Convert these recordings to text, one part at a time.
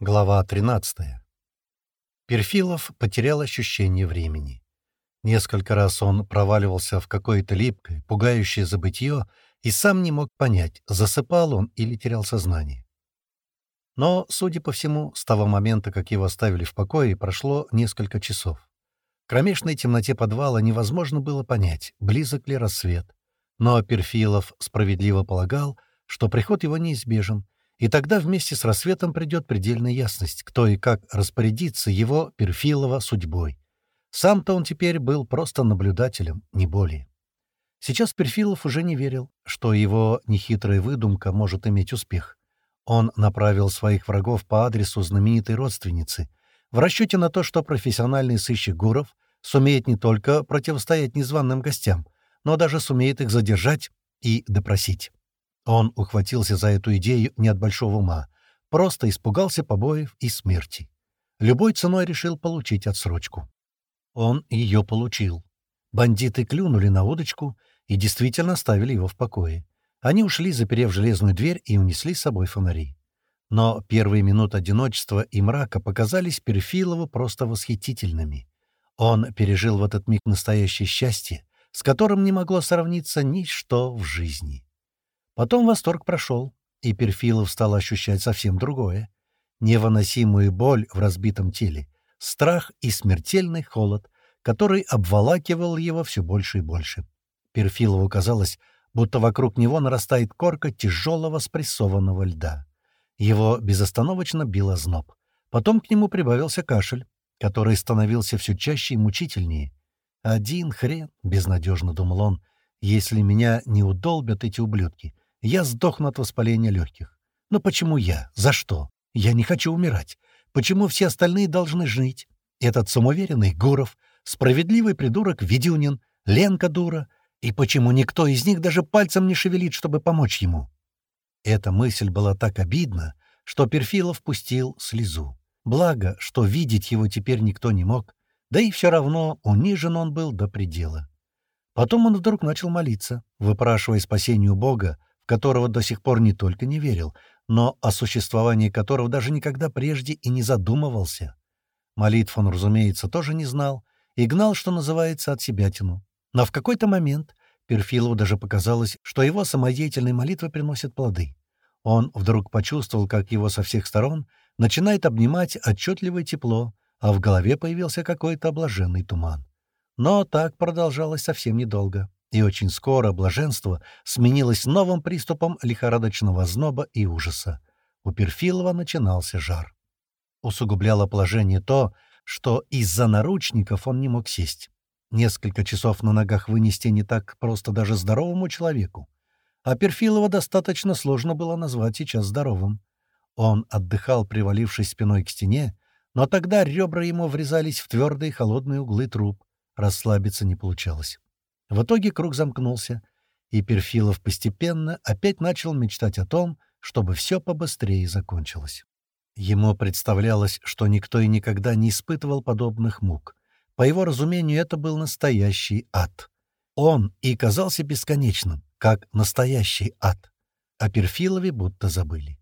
Глава 13. Перфилов потерял ощущение времени. Несколько раз он проваливался в какое-то липкое, пугающее забытье и сам не мог понять, засыпал он или терял сознание. Но, судя по всему, с того момента, как его оставили в покое, прошло несколько часов. В кромешной темноте подвала невозможно было понять, близок ли рассвет. Но Перфилов справедливо полагал, что приход его неизбежен, и тогда вместе с рассветом придет предельная ясность, кто и как распорядится его Перфилова судьбой. Сам-то он теперь был просто наблюдателем, не более. Сейчас Перфилов уже не верил, что его нехитрая выдумка может иметь успех. Он направил своих врагов по адресу знаменитой родственницы, в расчете на то, что профессиональный сыщик Гуров сумеет не только противостоять незваным гостям, но даже сумеет их задержать и допросить. Он ухватился за эту идею не от большого ума, просто испугался побоев и смерти. Любой ценой решил получить отсрочку. Он ее получил. Бандиты клюнули на удочку и действительно оставили его в покое. Они ушли, заперев железную дверь, и унесли с собой фонари. Но первые минуты одиночества и мрака показались Перфилову просто восхитительными. Он пережил в этот миг настоящее счастье, с которым не могло сравниться ничто в жизни. Потом восторг прошел, и Перфилов стал ощущать совсем другое. Невыносимую боль в разбитом теле, страх и смертельный холод, который обволакивал его все больше и больше. Перфилову казалось, будто вокруг него нарастает корка тяжелого спрессованного льда. Его безостановочно било зноб. Потом к нему прибавился кашель, который становился все чаще и мучительнее. «Один хрен», — безнадежно думал он, — «если меня не удолбят эти ублюдки, я сдохну от воспаления легких. Но почему я? За что? Я не хочу умирать. Почему все остальные должны жить? Этот самоуверенный Гуров, справедливый придурок Ведюнин, Ленка дура. И почему никто из них даже пальцем не шевелит, чтобы помочь ему? Эта мысль была так обидна, что Перфилов пустил слезу. Благо, что видеть его теперь никто не мог, да и все равно унижен он был до предела. Потом он вдруг начал молиться, выпрашивая спасению Бога, в которого до сих пор не только не верил, но о существовании которого даже никогда прежде и не задумывался. Молитв он, разумеется, тоже не знал и гнал, что называется, от себя. Но в какой-то момент Перфилову даже показалось, что его самодеятельные молитвы приносят плоды. Он вдруг почувствовал, как его со всех сторон начинает обнимать отчетливое тепло, а в голове появился какой-то облаженный туман. Но так продолжалось совсем недолго и очень скоро блаженство сменилось новым приступом лихорадочного зноба и ужаса. У Перфилова начинался жар. Усугубляло положение то, что из-за наручников он не мог сесть. Несколько часов на ногах вынести не так просто даже здоровому человеку. А Перфилова достаточно сложно было назвать сейчас здоровым. Он отдыхал, привалившись спиной к стене, но тогда ребра ему врезались в твердые холодные углы труб. Расслабиться не получалось. В итоге круг замкнулся, и Перфилов постепенно опять начал мечтать о том, чтобы все побыстрее закончилось. Ему представлялось, что никто и никогда не испытывал подобных мук. По его разумению, это был настоящий ад. Он и казался бесконечным, как настоящий ад. О Перфилове будто забыли.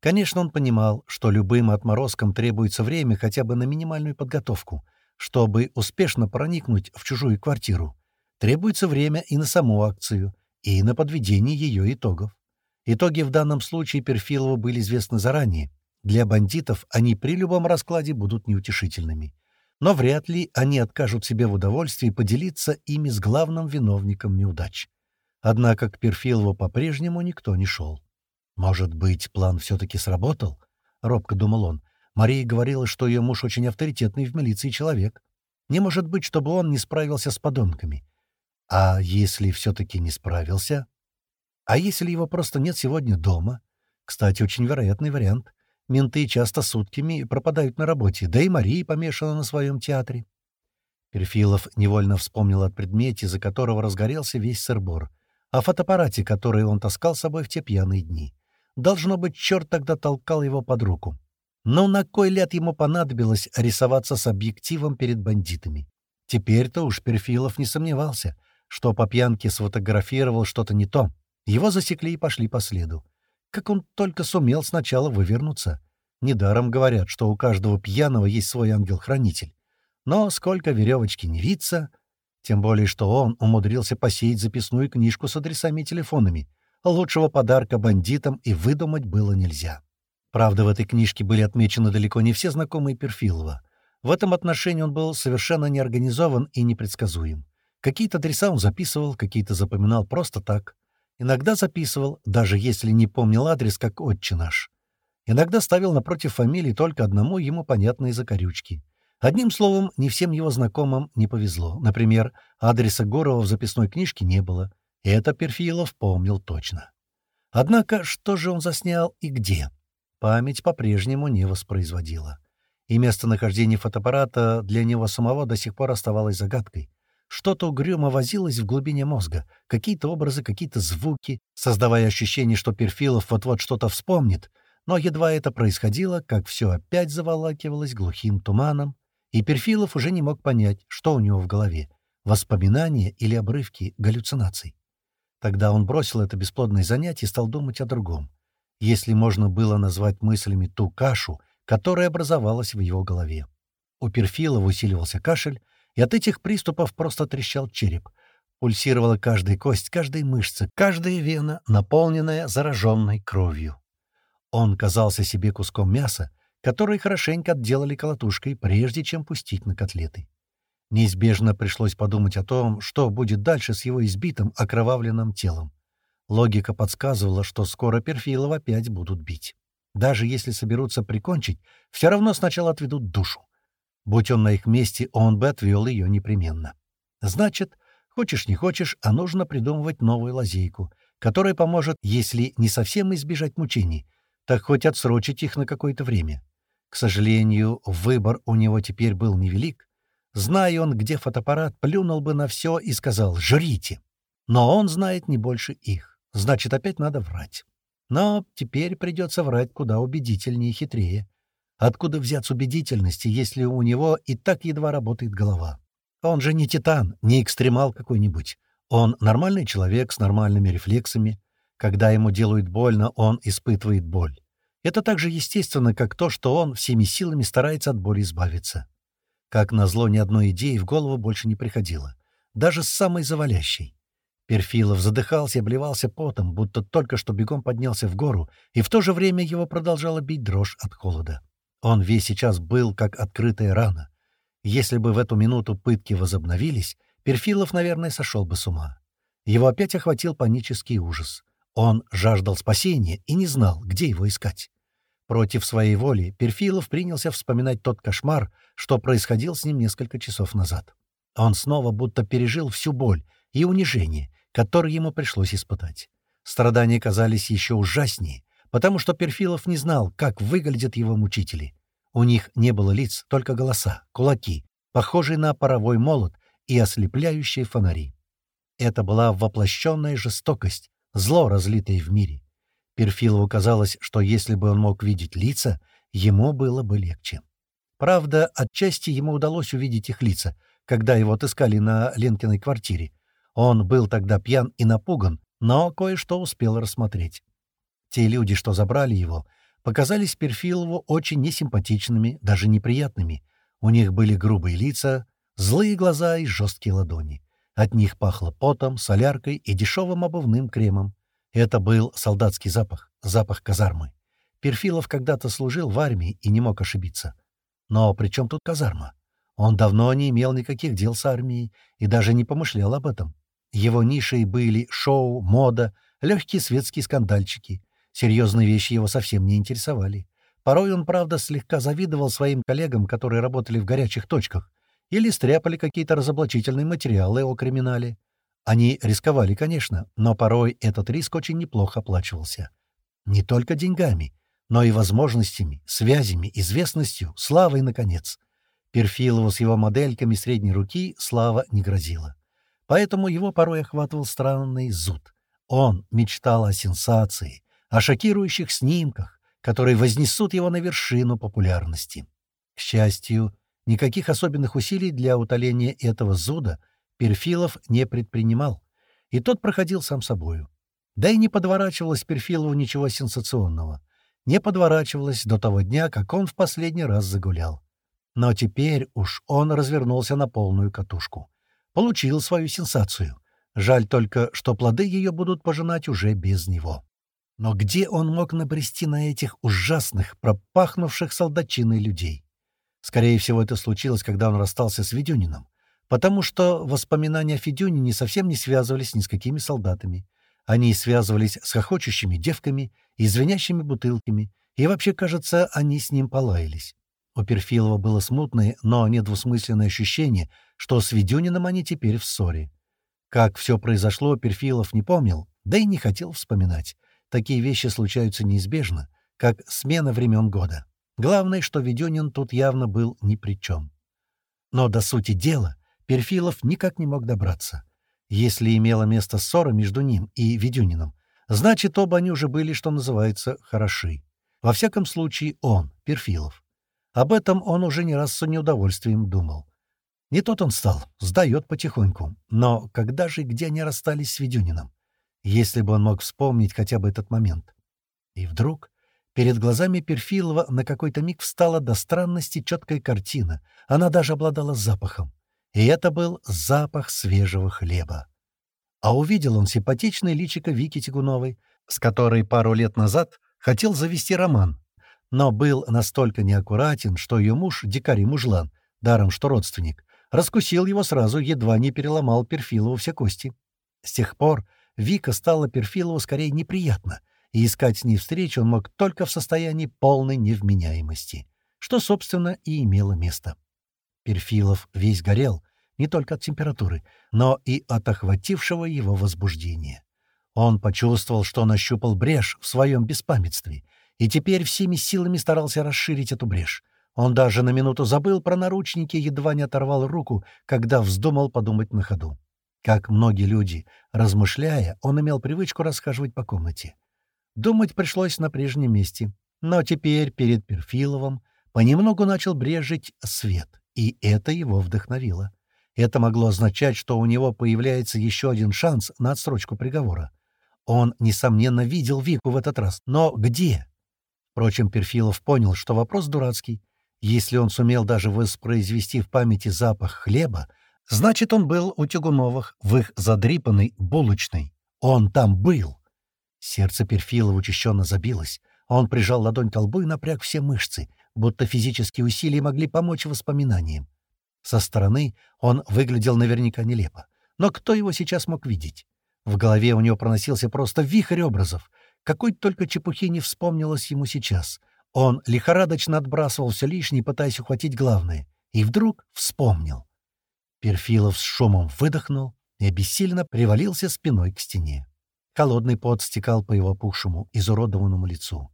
Конечно, он понимал, что любым отморозкам требуется время хотя бы на минимальную подготовку, чтобы успешно проникнуть в чужую квартиру. Требуется время и на саму акцию, и на подведение ее итогов. Итоги в данном случае Перфилову были известны заранее. Для бандитов они при любом раскладе будут неутешительными. Но вряд ли они откажут себе в удовольствии поделиться ими с главным виновником неудач. Однако к Перфилову по-прежнему никто не шел. «Может быть, план все-таки сработал?» — робко думал он. Мария говорила, что ее муж очень авторитетный в милиции человек. Не может быть, чтобы он не справился с подонками. А если все-таки не справился? А если его просто нет сегодня дома? Кстати, очень вероятный вариант. Менты часто сутками пропадают на работе, да и Мария помешана на своем театре. Перфилов невольно вспомнил о предмете, за которого разгорелся весь сырбор, о фотоаппарате, который он таскал с собой в те пьяные дни. Должно быть, черт тогда толкал его под руку. Но на кой ляд ему понадобилось рисоваться с объективом перед бандитами? Теперь-то уж Перфилов не сомневался что по пьянке сфотографировал что-то не то. Его засекли и пошли по следу. Как он только сумел сначала вывернуться. Недаром говорят, что у каждого пьяного есть свой ангел-хранитель. Но сколько веревочки не виться, тем более, что он умудрился посеять записную книжку с адресами и телефонами. Лучшего подарка бандитам и выдумать было нельзя. Правда, в этой книжке были отмечены далеко не все знакомые Перфилова. В этом отношении он был совершенно неорганизован и непредсказуем. Какие-то адреса он записывал, какие-то запоминал просто так. Иногда записывал, даже если не помнил адрес, как отче наш. Иногда ставил напротив фамилии только одному ему понятные закорючки. Одним словом, не всем его знакомым не повезло. Например, адреса Горова в записной книжке не было. Это Перфилов помнил точно. Однако, что же он заснял и где? Память по-прежнему не воспроизводила. И местонахождение фотоаппарата для него самого до сих пор оставалось загадкой. Что-то угрюмо возилось в глубине мозга, какие-то образы, какие-то звуки, создавая ощущение, что Перфилов вот-вот что-то вспомнит. Но едва это происходило, как все опять заволакивалось глухим туманом, и Перфилов уже не мог понять, что у него в голове — воспоминания или обрывки галлюцинаций. Тогда он бросил это бесплодное занятие и стал думать о другом, если можно было назвать мыслями ту кашу, которая образовалась в его голове. У Перфилова усиливался кашель, и от этих приступов просто трещал череп. Пульсировала каждая кость, каждая мышца, каждая вена, наполненная зараженной кровью. Он казался себе куском мяса, который хорошенько отделали колотушкой, прежде чем пустить на котлеты. Неизбежно пришлось подумать о том, что будет дальше с его избитым, окровавленным телом. Логика подсказывала, что скоро Перфилова опять будут бить. Даже если соберутся прикончить, все равно сначала отведут душу. Будь он на их месте, он бы отвел ее непременно. Значит, хочешь не хочешь, а нужно придумывать новую лазейку, которая поможет, если не совсем избежать мучений, так хоть отсрочить их на какое-то время. К сожалению, выбор у него теперь был невелик. Зная он, где фотоаппарат, плюнул бы на все и сказал «жрите». Но он знает не больше их. Значит, опять надо врать. Но теперь придется врать куда убедительнее и хитрее. Откуда взяться убедительности, если у него и так едва работает голова? Он же не титан, не экстремал какой-нибудь. Он нормальный человек с нормальными рефлексами. Когда ему делают больно, он испытывает боль. Это так же естественно, как то, что он всеми силами старается от боли избавиться. Как назло, ни одной идеи в голову больше не приходило. Даже с самой завалящей. Перфилов задыхался и обливался потом, будто только что бегом поднялся в гору, и в то же время его продолжала бить дрожь от холода. Он весь сейчас был как открытая рана. Если бы в эту минуту пытки возобновились, Перфилов, наверное, сошел бы с ума. Его опять охватил панический ужас. Он жаждал спасения и не знал, где его искать. Против своей воли Перфилов принялся вспоминать тот кошмар, что происходил с ним несколько часов назад. Он снова будто пережил всю боль и унижение, которые ему пришлось испытать. Страдания казались еще ужаснее, потому что Перфилов не знал, как выглядят его мучители. У них не было лиц, только голоса, кулаки, похожие на паровой молот и ослепляющие фонари. Это была воплощенная жестокость, зло, разлитое в мире. Перфилову казалось, что если бы он мог видеть лица, ему было бы легче. Правда, отчасти ему удалось увидеть их лица, когда его отыскали на Ленкиной квартире. Он был тогда пьян и напуган, но кое-что успел рассмотреть. Те люди, что забрали его, показались Перфилову очень несимпатичными, даже неприятными. У них были грубые лица, злые глаза и жесткие ладони. От них пахло потом, соляркой и дешевым обувным кремом. Это был солдатский запах, запах казармы. Перфилов когда-то служил в армии и не мог ошибиться. Но при чем тут казарма? Он давно не имел никаких дел с армией и даже не помышлял об этом. Его нишей были шоу, мода, легкие светские скандальчики. Серьезные вещи его совсем не интересовали. Порой он, правда, слегка завидовал своим коллегам, которые работали в горячих точках, или стряпали какие-то разоблачительные материалы о криминале. Они рисковали, конечно, но порой этот риск очень неплохо оплачивался. Не только деньгами, но и возможностями, связями, известностью, славой, наконец. Перфилову с его модельками средней руки слава не грозила. Поэтому его порой охватывал странный зуд. Он мечтал о сенсации, о шокирующих снимках, которые вознесут его на вершину популярности. К счастью, никаких особенных усилий для утоления этого зуда Перфилов не предпринимал, и тот проходил сам собою. Да и не подворачивалось Перфилову ничего сенсационного. не подворачивалась до того дня, как он в последний раз загулял. Но теперь уж он развернулся на полную катушку. Получил свою сенсацию. Жаль только, что плоды ее будут пожинать уже без него. Но где он мог набрести на этих ужасных, пропахнувших солдатчиной людей? Скорее всего, это случилось, когда он расстался с Ведюниным, потому что воспоминания о Федюнине совсем не связывались ни с какими солдатами. Они связывались с хохочущими девками и звенящими бутылками, и вообще, кажется, они с ним полаялись. У Перфилова было смутное, но недвусмысленное ощущение, что с Ведюниным они теперь в ссоре. Как все произошло, Перфилов не помнил, да и не хотел вспоминать. Такие вещи случаются неизбежно, как смена времен года. Главное, что Ведюнин тут явно был ни при чем. Но до сути дела Перфилов никак не мог добраться. Если имела место ссора между ним и Ведюниным, значит, оба они уже были, что называется, хороши. Во всяком случае, он, Перфилов. Об этом он уже не раз с неудовольствием думал. Не тот он стал, сдает потихоньку. Но когда же и где они расстались с Ведюниным? Если бы он мог вспомнить хотя бы этот момент. И вдруг перед глазами Перфилова на какой-то миг встала до странности четкая картина. Она даже обладала запахом. И это был запах свежего хлеба. А увидел он симпатичное личико Вики Тягуновой, с которой пару лет назад хотел завести роман, но был настолько неаккуратен, что ее муж, дикарь мужлан, даром что родственник, раскусил его сразу, едва не переломал Перфилову все кости. С тех пор Вика стала Перфилову скорее неприятно, и искать с ней встречу он мог только в состоянии полной невменяемости, что, собственно, и имело место. Перфилов весь горел, не только от температуры, но и от охватившего его возбуждения. Он почувствовал, что нащупал брешь в своем беспамятстве, и теперь всеми силами старался расширить эту брешь. Он даже на минуту забыл про наручники едва не оторвал руку, когда вздумал подумать на ходу. Как многие люди, размышляя, он имел привычку расхаживать по комнате. Думать пришлось на прежнем месте, но теперь перед Перфиловым понемногу начал брежить свет, и это его вдохновило. Это могло означать, что у него появляется еще один шанс на отсрочку приговора. Он, несомненно, видел Вику в этот раз, но где? Впрочем, Перфилов понял, что вопрос дурацкий. Если он сумел даже воспроизвести в памяти запах хлеба, Значит, он был у Тягуновых, в их задрипанной булочной. Он там был. Сердце Перфилова учащенно забилось. Он прижал ладонь к лбу и напряг все мышцы, будто физические усилия могли помочь воспоминаниям. Со стороны он выглядел наверняка нелепо. Но кто его сейчас мог видеть? В голове у него проносился просто вихрь образов. Какой только чепухи не вспомнилось ему сейчас. Он лихорадочно отбрасывал все лишнее, пытаясь ухватить главное. И вдруг вспомнил. Перфилов с шумом выдохнул и обессиленно привалился спиной к стене. Холодный пот стекал по его опухшему, изуродованному лицу.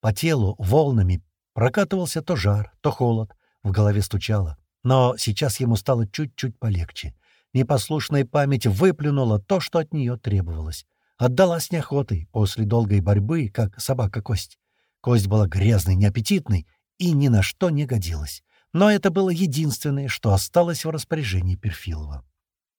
По телу волнами прокатывался то жар, то холод, в голове стучало. Но сейчас ему стало чуть-чуть полегче. Непослушная память выплюнула то, что от нее требовалось. Отдалась неохотой после долгой борьбы, как собака-кость. Кость была грязной, неаппетитной и ни на что не годилась. Но это было единственное, что осталось в распоряжении Перфилова.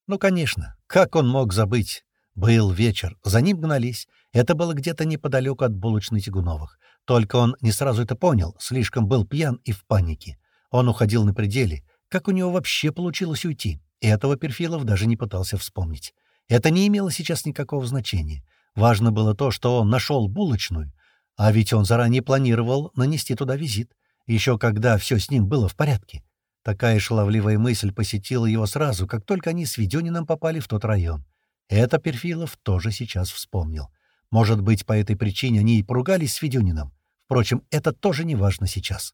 Ну, конечно, как он мог забыть? Был вечер, за ним гнались. Это было где-то неподалеку от булочной Тягуновых. Только он не сразу это понял, слишком был пьян и в панике. Он уходил на пределе. Как у него вообще получилось уйти? Этого Перфилов даже не пытался вспомнить. Это не имело сейчас никакого значения. Важно было то, что он нашел булочную, а ведь он заранее планировал нанести туда визит еще когда все с ним было в порядке. Такая шаловливая мысль посетила его сразу, как только они с Ведюниным попали в тот район. Это Перфилов тоже сейчас вспомнил. Может быть, по этой причине они и поругались с Ведюниным. Впрочем, это тоже не важно сейчас.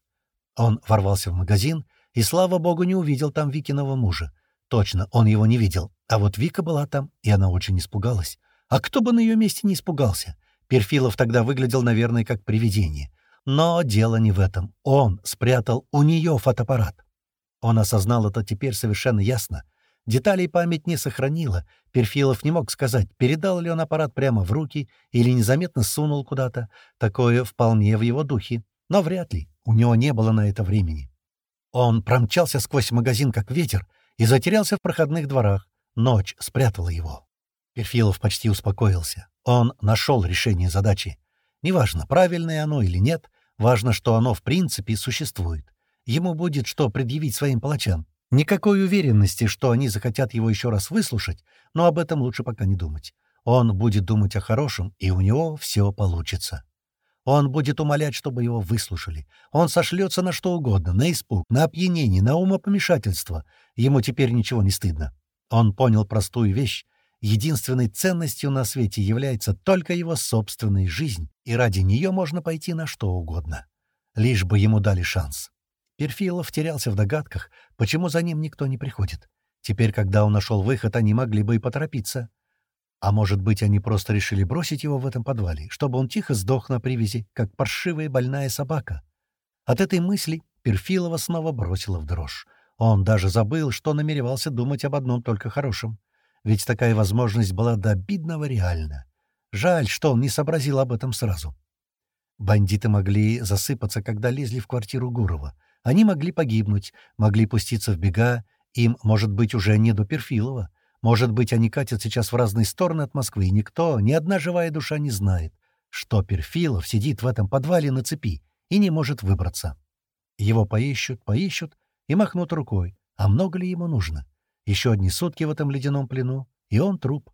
Он ворвался в магазин и, слава богу, не увидел там Викиного мужа. Точно, он его не видел. А вот Вика была там, и она очень испугалась. А кто бы на ее месте не испугался? Перфилов тогда выглядел, наверное, как привидение. Но дело не в этом. Он спрятал у нее фотоаппарат. Он осознал это теперь совершенно ясно. Деталей память не сохранила. Перфилов не мог сказать, передал ли он аппарат прямо в руки или незаметно сунул куда-то. Такое вполне в его духе. Но вряд ли. У него не было на это времени. Он промчался сквозь магазин, как ветер, и затерялся в проходных дворах. Ночь спрятала его. Перфилов почти успокоился. Он нашел решение задачи. Неважно, правильное оно или нет, важно, что оно в принципе существует. Ему будет что предъявить своим палачам. Никакой уверенности, что они захотят его еще раз выслушать, но об этом лучше пока не думать. Он будет думать о хорошем, и у него все получится. Он будет умолять, чтобы его выслушали. Он сошлется на что угодно, на испуг, на опьянение, на умопомешательство. Ему теперь ничего не стыдно. Он понял простую вещь. Единственной ценностью на свете является только его собственная жизнь, и ради нее можно пойти на что угодно. Лишь бы ему дали шанс. Перфилов терялся в догадках, почему за ним никто не приходит. Теперь, когда он нашел выход, они могли бы и поторопиться. А может быть, они просто решили бросить его в этом подвале, чтобы он тихо сдох на привязи, как паршивая больная собака. От этой мысли Перфилова снова бросила в дрожь. Он даже забыл, что намеревался думать об одном только хорошем. Ведь такая возможность была до обидного реальна. Жаль, что он не сообразил об этом сразу. Бандиты могли засыпаться, когда лезли в квартиру Гурова. Они могли погибнуть, могли пуститься в бега, им, может быть, уже не до Перфилова. Может быть, они катят сейчас в разные стороны от Москвы, и никто, ни одна живая душа не знает, что Перфилов сидит в этом подвале на цепи и не может выбраться. Его поищут, поищут и махнут рукой. А много ли ему нужно? Еще одни сутки в этом ледяном плену, и он труп.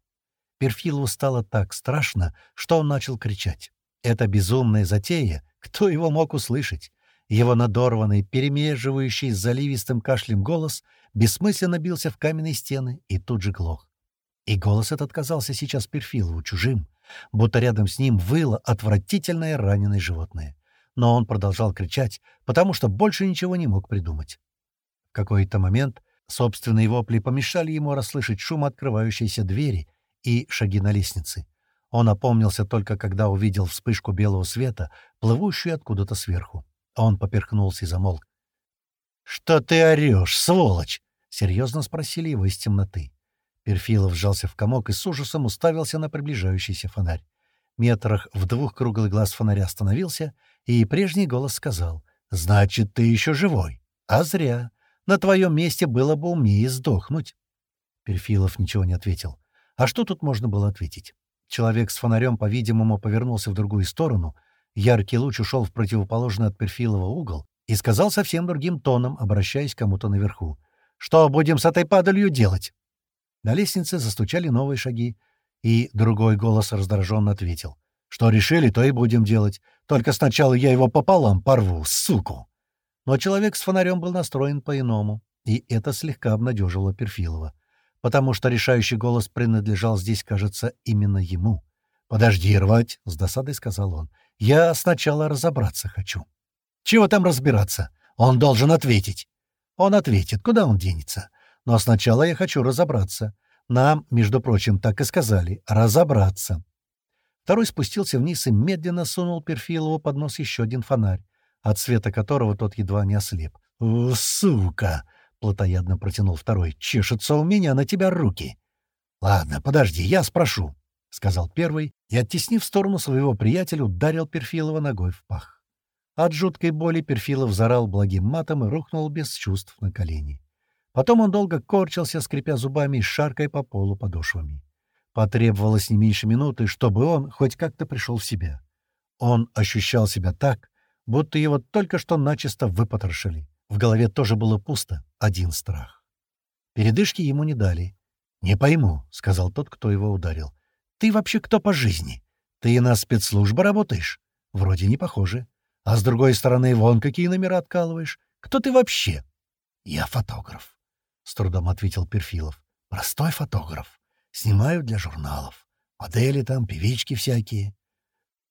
Перфилову стало так страшно, что он начал кричать. Это безумная затея, кто его мог услышать? Его надорванный, перемеживающий с заливистым кашлем голос бессмысленно бился в каменные стены и тут же глох. И голос этот казался сейчас Перфилову чужим, будто рядом с ним выло отвратительное раненое животное. Но он продолжал кричать, потому что больше ничего не мог придумать. В какой-то момент собственные вопли помешали ему расслышать шум открывающейся двери и шаги на лестнице. Он опомнился только когда увидел вспышку белого света, плывущую откуда-то сверху. Он поперхнулся и замолк. «Что ты орешь, сволочь?» — серьезно спросили его из темноты. Перфилов сжался в комок и с ужасом уставился на приближающийся фонарь. Метрах в двух круглый глаз фонаря остановился, и прежний голос сказал, «Значит, ты еще живой. А зря. На твоем месте было бы умнее сдохнуть». Перфилов ничего не ответил. А что тут можно было ответить? Человек с фонарем, по-видимому, повернулся в другую сторону, Яркий луч ушел в противоположный от Перфилова угол и сказал совсем другим тоном, обращаясь к кому-то наверху. «Что будем с этой падалью делать?» На лестнице застучали новые шаги, и другой голос раздраженно ответил. «Что решили, то и будем делать. Только сначала я его пополам порву, суку!» Но человек с фонарем был настроен по-иному, и это слегка обнадеживало Перфилова, потому что решающий голос принадлежал здесь, кажется, именно ему. «Подожди рвать», — с досадой сказал он. Я сначала разобраться хочу. Чего там разбираться? Он должен ответить. Он ответит, куда он денется. Но сначала я хочу разобраться. Нам, между прочим, так и сказали — разобраться. Второй спустился вниз и медленно сунул Перфилову под нос еще один фонарь, от света которого тот едва не ослеп. «У, сука!» — плотоядно протянул второй. «Чешутся у меня на тебя руки!» «Ладно, подожди, я спрошу. — сказал первый, и, оттеснив в сторону своего приятеля, ударил Перфилова ногой в пах. От жуткой боли Перфилов зарал благим матом и рухнул без чувств на колени. Потом он долго корчился, скрипя зубами и шаркая по полу подошвами. Потребовалось не меньше минуты, чтобы он хоть как-то пришел в себя. Он ощущал себя так, будто его только что начисто выпотрошили. В голове тоже было пусто, один страх. Передышки ему не дали. «Не пойму», — сказал тот, кто его ударил. Ты вообще кто по жизни? Ты на спецслужбы работаешь? Вроде не похоже. А с другой стороны, вон какие номера откалываешь. Кто ты вообще? Я фотограф, — с трудом ответил Перфилов. Простой фотограф. Снимаю для журналов. Модели там, певички всякие.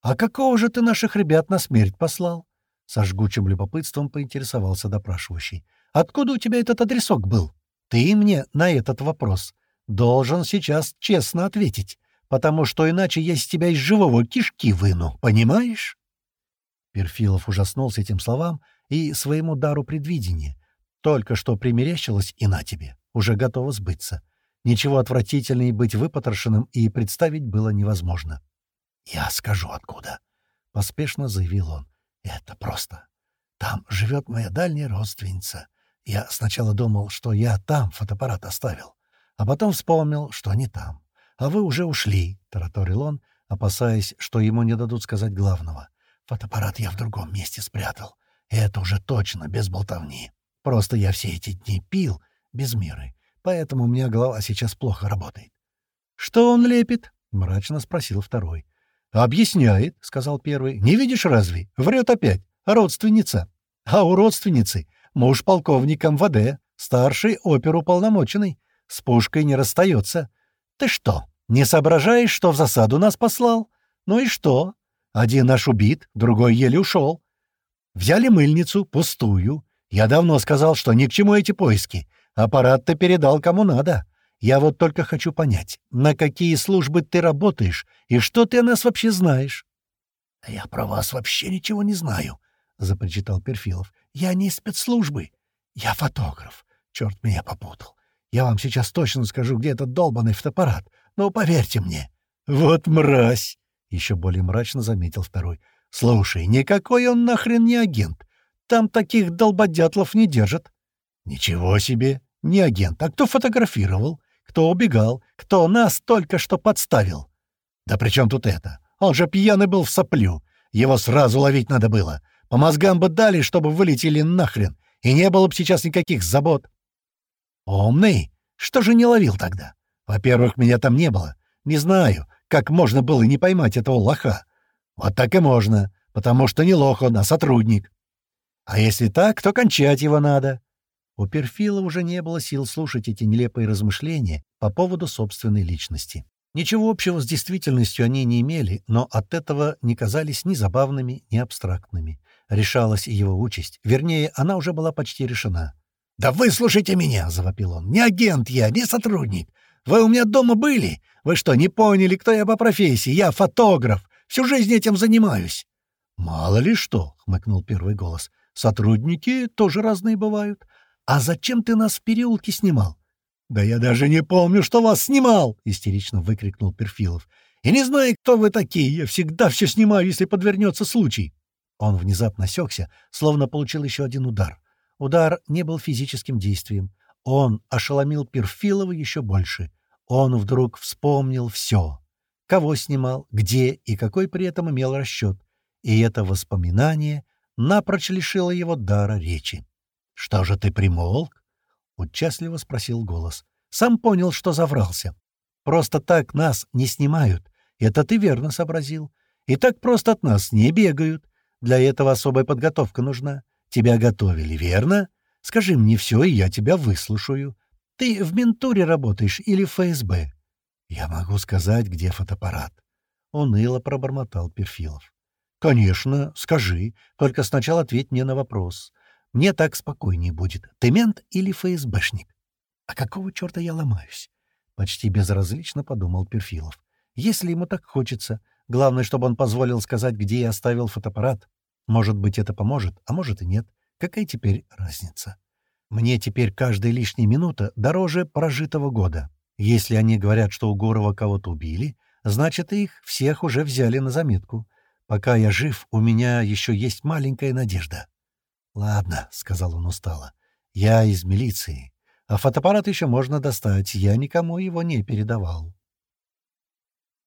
А какого же ты наших ребят на смерть послал? Со жгучим любопытством поинтересовался допрашивающий. Откуда у тебя этот адресок был? Ты мне на этот вопрос должен сейчас честно ответить потому что иначе я из тебя из живого кишки выну, понимаешь?» Перфилов ужаснулся этим словам и своему дару предвидения. Только что примерещилось и на тебе, уже готово сбыться. Ничего отвратительнее быть выпотрошенным и представить было невозможно. «Я скажу, откуда», — поспешно заявил он. «Это просто. Там живет моя дальняя родственница. Я сначала думал, что я там фотоаппарат оставил, а потом вспомнил, что не там а вы уже ушли», — тараторил он, опасаясь, что ему не дадут сказать главного. «Фотоаппарат я в другом месте спрятал. Это уже точно, без болтовни. Просто я все эти дни пил без меры, поэтому у меня голова сейчас плохо работает». «Что он лепит?» — мрачно спросил второй. «Объясняет», — сказал первый. «Не видишь разве? Врет опять. Родственница. А у родственницы муж полковника МВД, старший оперуполномоченный. С пушкой не расстается. Ты что, не соображаешь, что в засаду нас послал? Ну и что? Один наш убит, другой еле ушел. Взяли мыльницу, пустую. Я давно сказал, что ни к чему эти поиски. Аппарат ты передал кому надо. Я вот только хочу понять, на какие службы ты работаешь и что ты о нас вообще знаешь. — Я про вас вообще ничего не знаю, — запричитал Перфилов. — Я не спецслужбы. Я фотограф. Черт меня попутал. Я вам сейчас точно скажу, где этот долбанный фотоаппарат. Ну, поверьте мне. — Вот мразь! — еще более мрачно заметил второй. — Слушай, никакой он нахрен не агент. Там таких долбодятлов не держат. — Ничего себе! Не агент. А кто фотографировал? Кто убегал? Кто нас только что подставил? — Да при чем тут это? Он же пьяный был в соплю. Его сразу ловить надо было. По мозгам бы дали, чтобы вылетели нахрен, и не было бы сейчас никаких забот. «Умный? Что же не ловил тогда? Во-первых, меня там не было. Не знаю, как можно было не поймать этого лоха. Вот так и можно, потому что не лох он, а сотрудник. А если так, то кончать его надо». У Перфила уже не было сил слушать эти нелепые размышления по поводу собственной личности. Ничего общего с действительностью они не имели, но от этого не казались ни забавными, ни абстрактными. Решалась его участь, вернее, она уже была почти решена. «Да выслушайте меня!» — завопил он. «Не агент я, не сотрудник. Вы у меня дома были? Вы что, не поняли, кто я по профессии? Я фотограф. Всю жизнь этим занимаюсь». «Мало ли что!» — хмыкнул первый голос. «Сотрудники тоже разные бывают. А зачем ты нас в переулке снимал?» «Да я даже не помню, что вас снимал!» — истерично выкрикнул Перфилов. «И не знаю, кто вы такие. Я всегда все снимаю, если подвернется случай». Он внезапно осекся, словно получил еще один удар. Удар не был физическим действием. Он ошеломил Перфилова еще больше. Он вдруг вспомнил все. Кого снимал, где и какой при этом имел расчет. И это воспоминание напрочь лишило его дара речи. «Что же ты примолк?» — участливо спросил голос. «Сам понял, что заврался. Просто так нас не снимают. Это ты верно сообразил. И так просто от нас не бегают. Для этого особая подготовка нужна. Тебя готовили, верно? Скажи мне все, и я тебя выслушаю. Ты в ментуре работаешь или в ФСБ? Я могу сказать, где фотоаппарат. Уныло пробормотал Перфилов. Конечно, скажи, только сначала ответь мне на вопрос. Мне так спокойнее будет. Ты мент или ФСБшник? А какого черта я ломаюсь? Почти безразлично подумал Перфилов. Если ему так хочется, главное, чтобы он позволил сказать, где я оставил фотоаппарат. Может быть, это поможет, а может и нет. Какая теперь разница? Мне теперь каждая лишняя минута дороже прожитого года. Если они говорят, что у Гурова кого-то убили, значит, их всех уже взяли на заметку. Пока я жив, у меня еще есть маленькая надежда. «Ладно», — сказал он устало, — «я из милиции. А фотоаппарат еще можно достать, я никому его не передавал».